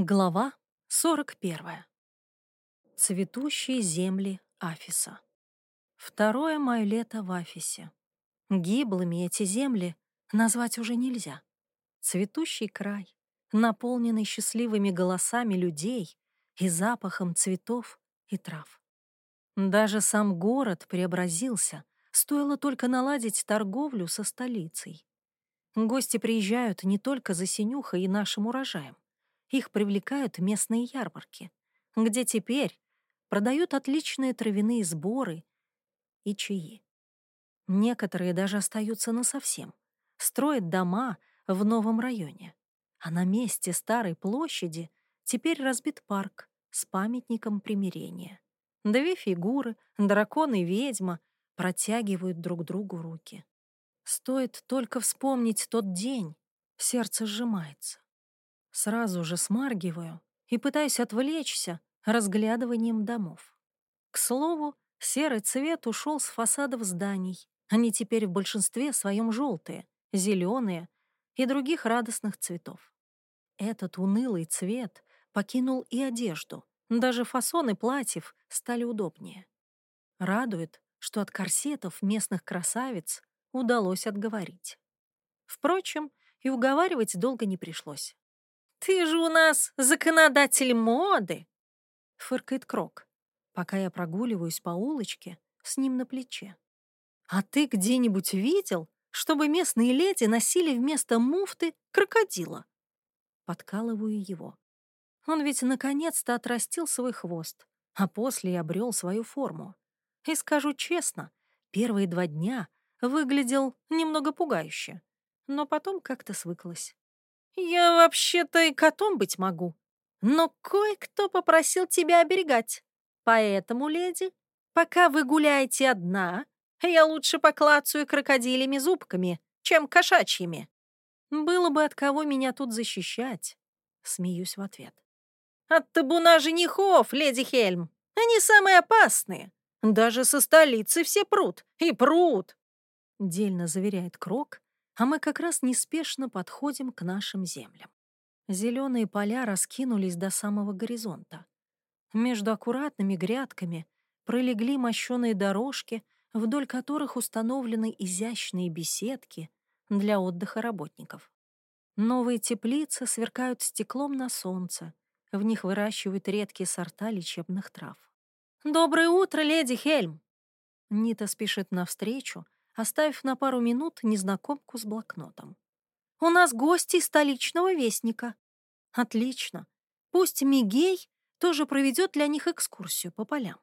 Глава 41. Цветущие земли Афиса. Второе мое лето в Афисе. Гиблыми эти земли назвать уже нельзя. Цветущий край, наполненный счастливыми голосами людей и запахом цветов и трав. Даже сам город преобразился, стоило только наладить торговлю со столицей. Гости приезжают не только за синюхой и нашим урожаем. Их привлекают местные ярмарки, где теперь продают отличные травяные сборы и чаи. Некоторые даже остаются насовсем, строят дома в новом районе. А на месте старой площади теперь разбит парк с памятником примирения. Две фигуры, дракон и ведьма, протягивают друг другу руки. Стоит только вспомнить тот день, сердце сжимается. Сразу же смаргиваю и пытаюсь отвлечься разглядыванием домов. К слову, серый цвет ушел с фасадов зданий. Они теперь в большинстве своем желтые, зеленые и других радостных цветов. Этот унылый цвет покинул и одежду. Даже фасоны платьев стали удобнее. Радует, что от корсетов местных красавиц удалось отговорить. Впрочем, и уговаривать долго не пришлось. «Ты же у нас законодатель моды!» — фыркает Крок, пока я прогуливаюсь по улочке с ним на плече. «А ты где-нибудь видел, чтобы местные леди носили вместо муфты крокодила?» Подкалываю его. Он ведь наконец-то отрастил свой хвост, а после и обрел свою форму. И скажу честно, первые два дня выглядел немного пугающе, но потом как-то свыклась. «Я вообще-то и котом быть могу. Но кое-кто попросил тебя оберегать. Поэтому, леди, пока вы гуляете одна, я лучше поклацаю крокодилями зубками, чем кошачьими». «Было бы от кого меня тут защищать», — смеюсь в ответ. «От табуна женихов, леди Хельм. Они самые опасные. Даже со столицы все прут. И прут!» — дельно заверяет Крок, а мы как раз неспешно подходим к нашим землям. Зеленые поля раскинулись до самого горизонта. Между аккуратными грядками пролегли мощеные дорожки, вдоль которых установлены изящные беседки для отдыха работников. Новые теплицы сверкают стеклом на солнце, в них выращивают редкие сорта лечебных трав. «Доброе утро, леди Хельм!» Нита спешит навстречу, оставив на пару минут незнакомку с блокнотом. «У нас гости столичного вестника». «Отлично. Пусть Мигей тоже проведет для них экскурсию по полям».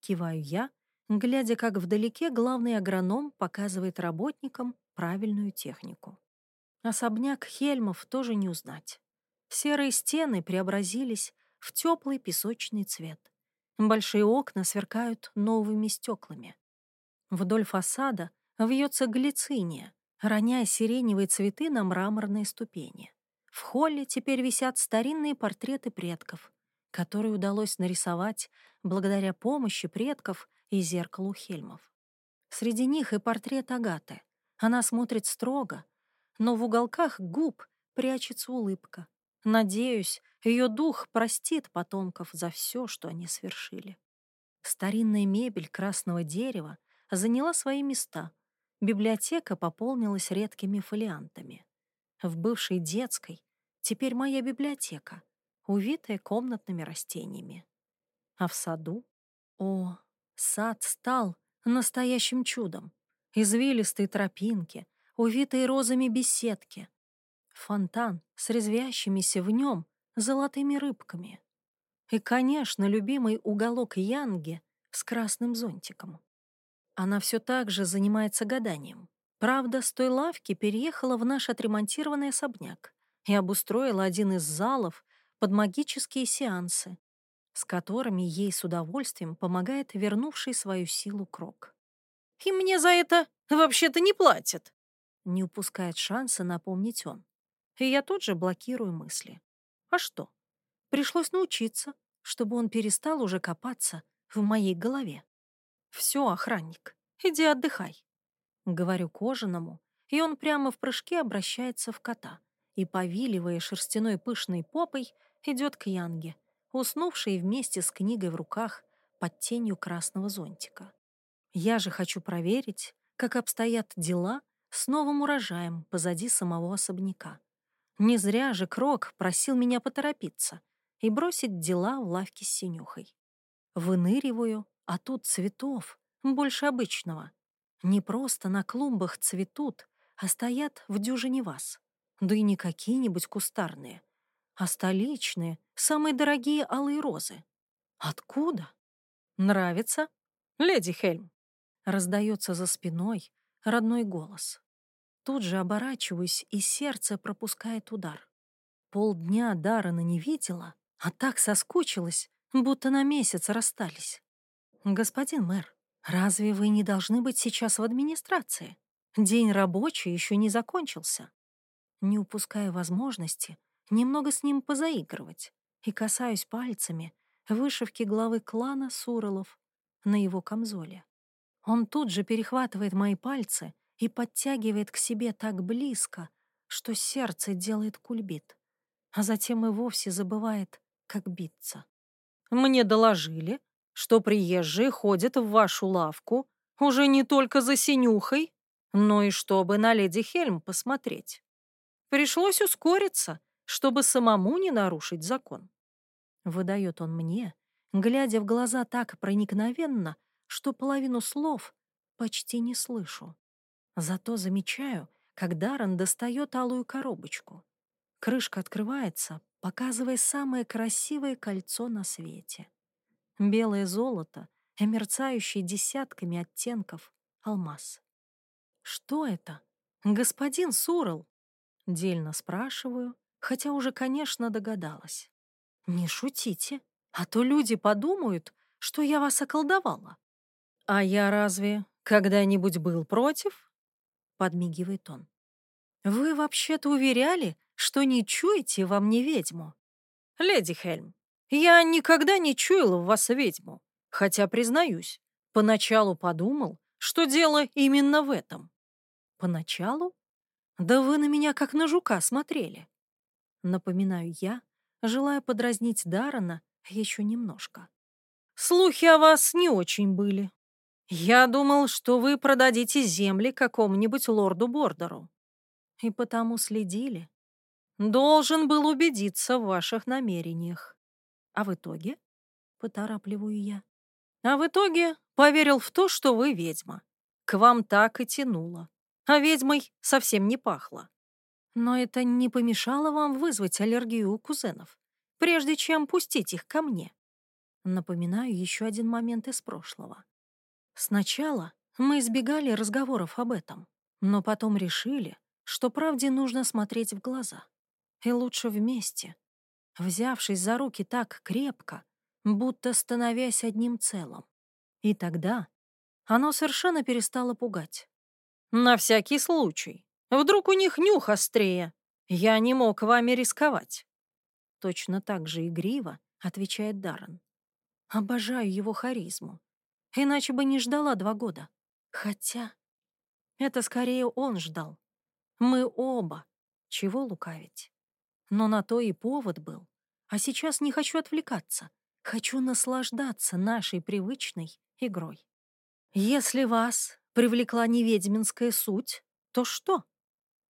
Киваю я, глядя, как вдалеке главный агроном показывает работникам правильную технику. Особняк Хельмов тоже не узнать. Серые стены преобразились в теплый песочный цвет. Большие окна сверкают новыми стеклами. Вдоль фасада вьется глициния, роняя сиреневые цветы на мраморные ступени. В холле теперь висят старинные портреты предков, которые удалось нарисовать благодаря помощи предков и зеркалу Хельмов. Среди них и портрет Агаты. Она смотрит строго, но в уголках губ прячется улыбка. Надеюсь, ее дух простит потомков за все, что они свершили. Старинная мебель красного дерева заняла свои места — Библиотека пополнилась редкими фолиантами. В бывшей детской теперь моя библиотека, увитая комнатными растениями. А в саду? О, сад стал настоящим чудом. Извилистые тропинки, увитые розами беседки, фонтан с резвящимися в нем золотыми рыбками. И, конечно, любимый уголок Янги с красным зонтиком. Она все так же занимается гаданием. Правда, с той лавки переехала в наш отремонтированный особняк и обустроила один из залов под магические сеансы, с которыми ей с удовольствием помогает вернувший свою силу Крок. «И мне за это вообще-то не платят!» Не упускает шанса напомнить он. И я тут же блокирую мысли. А что? Пришлось научиться, чтобы он перестал уже копаться в моей голове. «Все, охранник, иди отдыхай», — говорю кожаному, и он прямо в прыжке обращается в кота и, повиливая шерстяной пышной попой, идет к Янге, уснувшей вместе с книгой в руках под тенью красного зонтика. Я же хочу проверить, как обстоят дела с новым урожаем позади самого особняка. Не зря же Крок просил меня поторопиться и бросить дела в лавке с синюхой. Выныриваю, а тут цветов больше обычного. Не просто на клумбах цветут, а стоят в дюжине вас. Да и не какие-нибудь кустарные, а столичные, самые дорогие алые розы. Откуда? Нравится? Леди Хельм. Раздается за спиной родной голос. Тут же оборачиваюсь, и сердце пропускает удар. Полдня Дарана не видела, а так соскучилась, будто на месяц расстались. «Господин мэр, разве вы не должны быть сейчас в администрации? День рабочий еще не закончился». Не упуская возможности немного с ним позаигрывать и касаюсь пальцами вышивки главы клана Суролов на его камзоле. Он тут же перехватывает мои пальцы и подтягивает к себе так близко, что сердце делает кульбит, а затем и вовсе забывает, как биться. Мне доложили, что приезжие ходят в вашу лавку уже не только за синюхой, но и чтобы на леди Хельм посмотреть. Пришлось ускориться, чтобы самому не нарушить закон. Выдает он мне, глядя в глаза так проникновенно, что половину слов почти не слышу. Зато замечаю, как Даррен достает алую коробочку. Крышка открывается, показывая самое красивое кольцо на свете. Белое золото и мерцающий десятками оттенков алмаз. «Что это? Господин Сурл?» — дельно спрашиваю, хотя уже, конечно, догадалась. «Не шутите, а то люди подумают, что я вас околдовала». «А я разве когда-нибудь был против?» — подмигивает он. «Вы вообще-то уверяли, что не чуете во мне ведьму?» «Леди Хельм, я никогда не чуял в вас ведьму, хотя, признаюсь, поначалу подумал, что дело именно в этом». «Поначалу? Да вы на меня как на жука смотрели». Напоминаю я, желая подразнить Дарана еще немножко. «Слухи о вас не очень были. Я думал, что вы продадите земли какому-нибудь лорду-бордеру. И потому следили. Должен был убедиться в ваших намерениях. А в итоге? Поторапливаю я. А в итоге поверил в то, что вы ведьма. К вам так и тянуло. А ведьмой совсем не пахло. Но это не помешало вам вызвать аллергию у кузенов, прежде чем пустить их ко мне. Напоминаю еще один момент из прошлого. Сначала мы избегали разговоров об этом, но потом решили, что правде нужно смотреть в глаза. И лучше вместе, взявшись за руки так крепко, будто становясь одним целым. И тогда оно совершенно перестало пугать. «На всякий случай. Вдруг у них нюх острее. Я не мог вами рисковать». Точно так же игриво отвечает Даррен. Обожаю его харизму. Иначе бы не ждала два года. Хотя это скорее он ждал. Мы оба. Чего лукавить? Но на то и повод был. А сейчас не хочу отвлекаться. Хочу наслаждаться нашей привычной игрой. Если вас привлекла неведьминская суть, то что?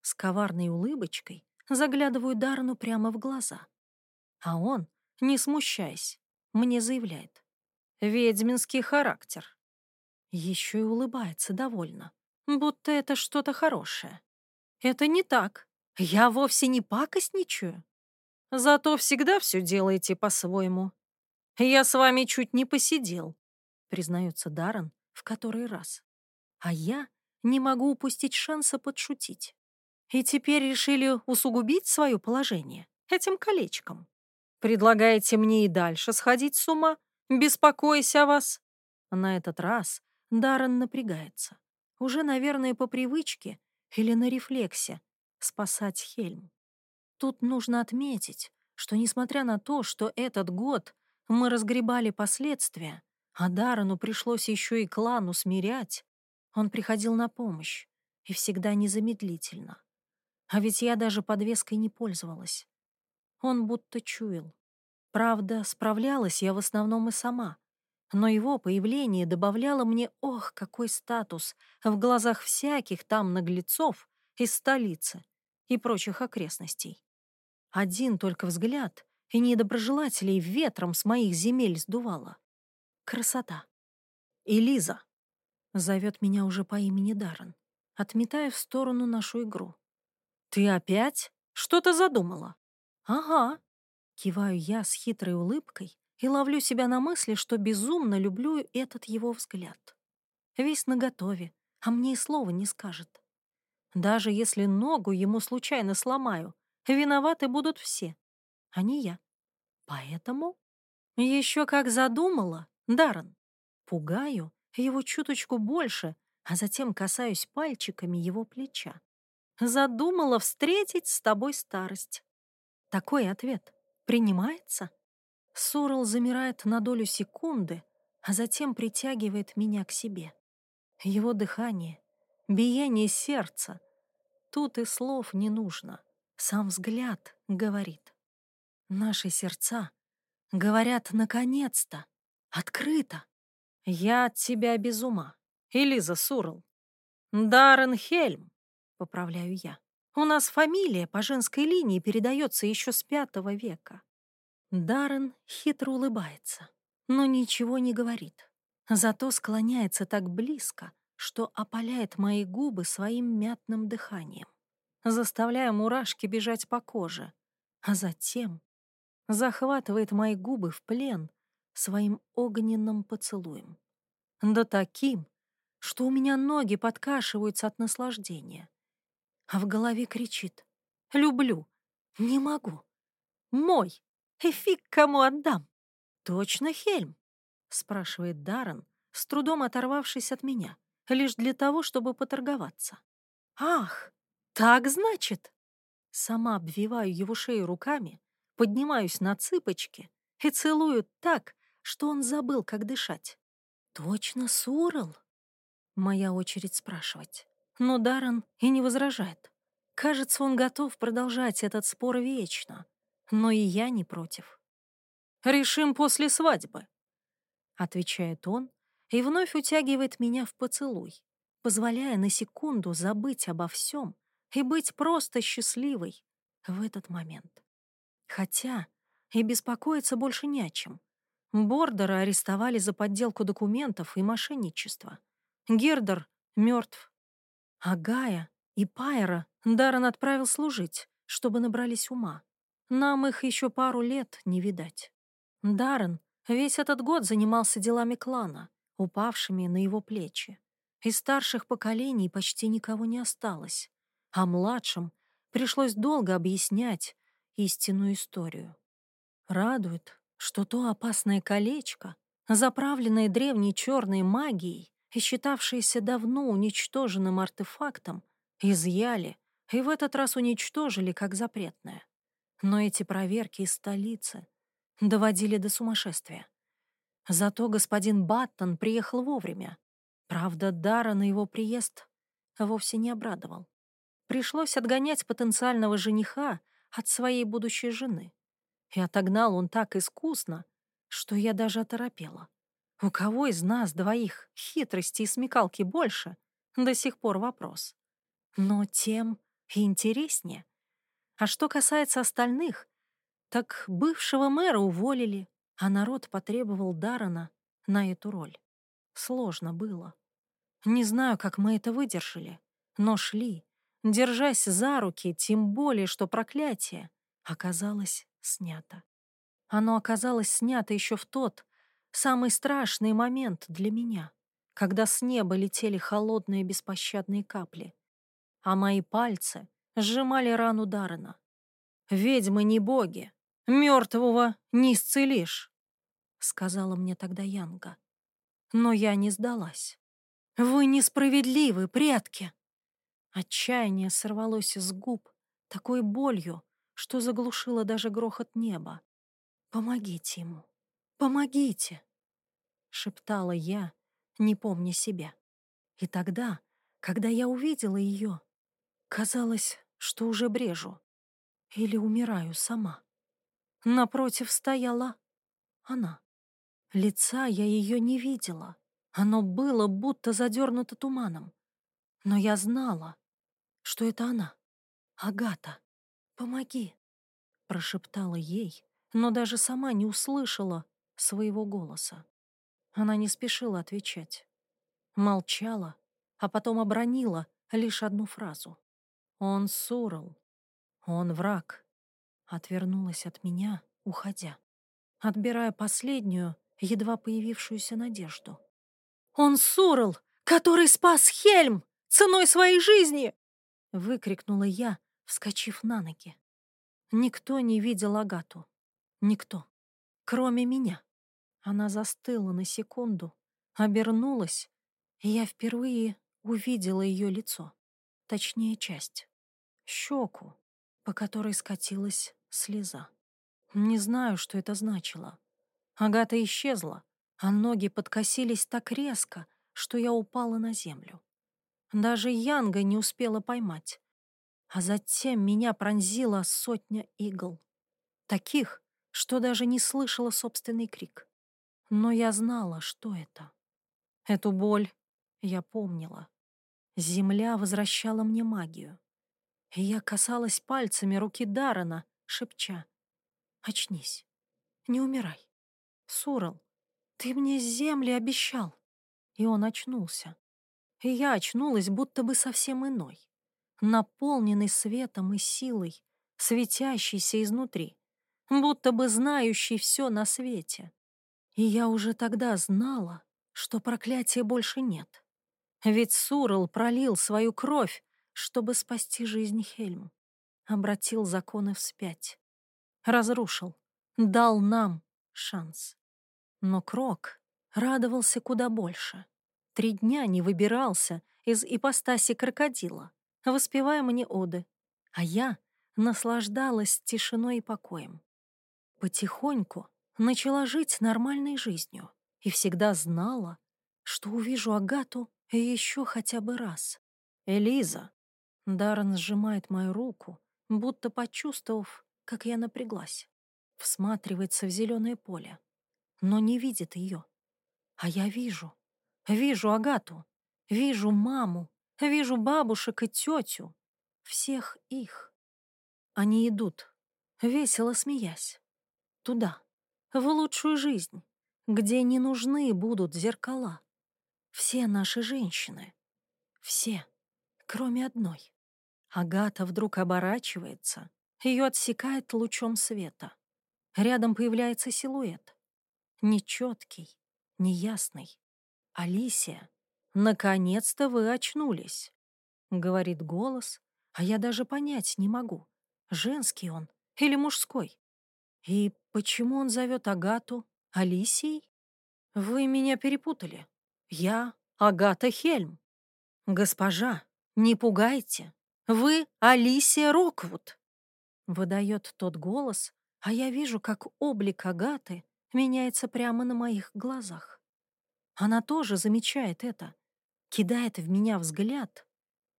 С коварной улыбочкой заглядываю Дарну прямо в глаза. А он, не смущаясь, мне заявляет. Ведьминский характер. Еще и улыбается довольно, будто это что-то хорошее. Это не так. Я вовсе не пакостничаю. Зато всегда все делаете по-своему. Я с вами чуть не посидел, признается Даррен в который раз. А я не могу упустить шанса подшутить. И теперь решили усугубить свое положение этим колечком. Предлагаете мне и дальше сходить с ума, беспокоясь о вас. На этот раз Даррен напрягается. Уже, наверное, по привычке или на рефлексе спасать Хельм. Тут нужно отметить, что несмотря на то, что этот год мы разгребали последствия, а Даррену пришлось еще и клану смирять, он приходил на помощь, и всегда незамедлительно. А ведь я даже подвеской не пользовалась. Он будто чуял, Правда, справлялась я в основном и сама. Но его появление добавляло мне, ох, какой статус, в глазах всяких там наглецов из столицы и прочих окрестностей. Один только взгляд и недоброжелателей ветром с моих земель сдувало. Красота. И Лиза зовет меня уже по имени Даррен, отметая в сторону нашу игру. «Ты опять? Что-то задумала?» «Ага», — киваю я с хитрой улыбкой и ловлю себя на мысли, что безумно люблю этот его взгляд. Весь наготове, а мне и слова не скажет. Даже если ногу ему случайно сломаю, виноваты будут все, а не я. Поэтому еще как задумала, Даррен. Пугаю его чуточку больше, а затем касаюсь пальчиками его плеча. Задумала встретить с тобой старость. Такой ответ принимается? Сорел замирает на долю секунды, а затем притягивает меня к себе. Его дыхание, биение сердца. Тут и слов не нужно. Сам взгляд говорит. Наши сердца говорят наконец-то, открыто. Я от тебя без ума. Элиза Сурл. Даррен Хельм, поправляю я. У нас фамилия по женской линии передается еще с пятого века. Даррен хитро улыбается, но ничего не говорит. Зато склоняется так близко, что опаляет мои губы своим мятным дыханием, заставляя мурашки бежать по коже, а затем захватывает мои губы в плен своим огненным поцелуем. Да таким, что у меня ноги подкашиваются от наслаждения, а в голове кричит «Люблю, не могу, мой!» И фиг кому отдам. Точно Хельм? Спрашивает Даррен, с трудом оторвавшись от меня, лишь для того, чтобы поторговаться. Ах, так значит? Сама обвиваю его шею руками, поднимаюсь на цыпочки и целую так, что он забыл, как дышать. Точно Сурал? Моя очередь спрашивать. Но Даррен и не возражает. Кажется, он готов продолжать этот спор вечно но и я не против. «Решим после свадьбы», — отвечает он и вновь утягивает меня в поцелуй, позволяя на секунду забыть обо всем и быть просто счастливой в этот момент. Хотя и беспокоиться больше не о чем. Бордера арестовали за подделку документов и мошенничество. Гердер мертв. А Гая и Пайера Даррен отправил служить, чтобы набрались ума. Нам их еще пару лет не видать. Даррен весь этот год занимался делами клана, упавшими на его плечи. Из старших поколений почти никого не осталось, а младшим пришлось долго объяснять истинную историю. Радует, что то опасное колечко, заправленное древней черной магией и считавшееся давно уничтоженным артефактом, изъяли и в этот раз уничтожили как запретное. Но эти проверки из столицы доводили до сумасшествия. Зато господин Баттон приехал вовремя. Правда, Дара на его приезд вовсе не обрадовал. Пришлось отгонять потенциального жениха от своей будущей жены. И отогнал он так искусно, что я даже оторопела. У кого из нас двоих хитрости и смекалки больше, до сих пор вопрос. Но тем интереснее. А что касается остальных, так бывшего мэра уволили, а народ потребовал Дарана на эту роль. Сложно было. Не знаю, как мы это выдержали, но шли, держась за руки, тем более, что проклятие оказалось снято. Оно оказалось снято еще в тот, самый страшный момент для меня, когда с неба летели холодные беспощадные капли, а мои пальцы сжимали рану Даррена. «Ведьмы не боги, мертвого не исцелишь», — сказала мне тогда Янга. Но я не сдалась. «Вы несправедливы, предки!» Отчаяние сорвалось из губ такой болью, что заглушило даже грохот неба. «Помогите ему! Помогите!» — шептала я, не помня себя. И тогда, когда я увидела ее, Казалось, что уже брежу или умираю сама. напротив стояла она. Лица я ее не видела. Оно было будто задернуто туманом. Но я знала, что это она. Агата, помоги, прошептала ей, но даже сама не услышала своего голоса. Она не спешила отвечать. Молчала, а потом обронила лишь одну фразу. «Он Сурал. Он враг». Отвернулась от меня, уходя, отбирая последнюю, едва появившуюся надежду. «Он Сурал, который спас Хельм ценой своей жизни!» выкрикнула я, вскочив на ноги. Никто не видел Агату. Никто. Кроме меня. Она застыла на секунду, обернулась, и я впервые увидела ее лицо. Точнее, часть. Щеку, по которой скатилась слеза. Не знаю, что это значило. Агата исчезла, а ноги подкосились так резко, что я упала на землю. Даже Янга не успела поймать. А затем меня пронзила сотня игл. Таких, что даже не слышала собственный крик. Но я знала, что это. Эту боль я помнила. Земля возвращала мне магию. И я касалась пальцами руки Дарана, шепча. «Очнись, не умирай. Сурал, ты мне земли обещал». И он очнулся. И я очнулась, будто бы совсем иной, наполненный светом и силой, светящийся изнутри, будто бы знающий все на свете. И я уже тогда знала, что проклятия больше нет. Ведь Сурл пролил свою кровь, чтобы спасти жизнь Хельм. Обратил законы вспять. Разрушил. Дал нам шанс. Но Крок радовался куда больше. Три дня не выбирался из ипостаси крокодила, воспевая мне оды, а я наслаждалась тишиной и покоем. Потихоньку начала жить нормальной жизнью и всегда знала, что увижу Агату еще хотя бы раз. «Элиза!» Даррен сжимает мою руку, будто почувствовав, как я напряглась. Всматривается в зеленое поле, но не видит ее. А я вижу. Вижу Агату, вижу маму, вижу бабушек и тетю. Всех их. Они идут, весело смеясь. Туда, в лучшую жизнь, где не нужны будут зеркала. Все наши женщины. Все, кроме одной. Агата вдруг оборачивается, ее отсекает лучом света. Рядом появляется силуэт. Нечеткий, неясный. «Алисия, наконец-то вы очнулись», — говорит голос, а я даже понять не могу, женский он или мужской. И почему он зовет Агату Алисией? Вы меня перепутали. Я Агата Хельм. Госпожа, не пугайте. Вы Алисия Роквуд. Выдает тот голос, а я вижу, как облик Агаты меняется прямо на моих глазах. Она тоже замечает это, кидает в меня взгляд,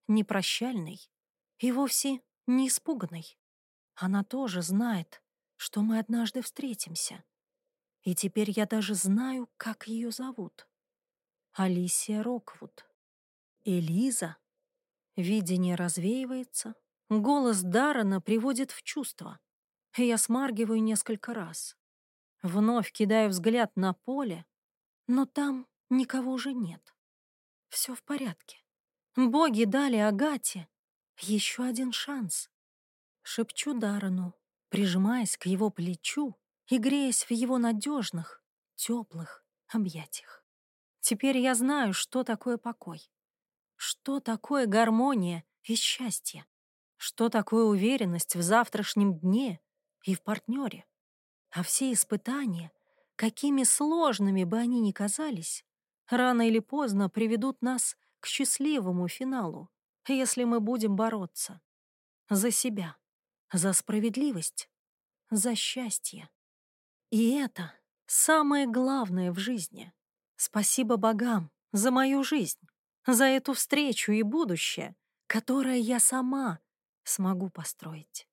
непрощальный и вовсе не испуганный. Она тоже знает, что мы однажды встретимся. И теперь я даже знаю, как ее зовут. Алисия Роквуд. Элиза. Видение развеивается. Голос Дарана приводит в чувство. Я смаргиваю несколько раз. Вновь кидаю взгляд на поле, но там никого уже нет. Все в порядке. Боги дали Агате еще один шанс. Шепчу Дарану, прижимаясь к его плечу и греясь в его надежных, теплых объятиях. Теперь я знаю, что такое покой, что такое гармония и счастье, что такое уверенность в завтрашнем дне и в партнере. А все испытания — Какими сложными бы они ни казались, рано или поздно приведут нас к счастливому финалу, если мы будем бороться. За себя, за справедливость, за счастье. И это самое главное в жизни. Спасибо богам за мою жизнь, за эту встречу и будущее, которое я сама смогу построить.